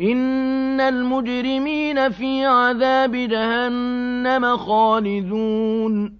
إِنَّ الْمُجْرِمِينَ فِي عَذَابِ جَهَنَّمَ خَالِدُونَ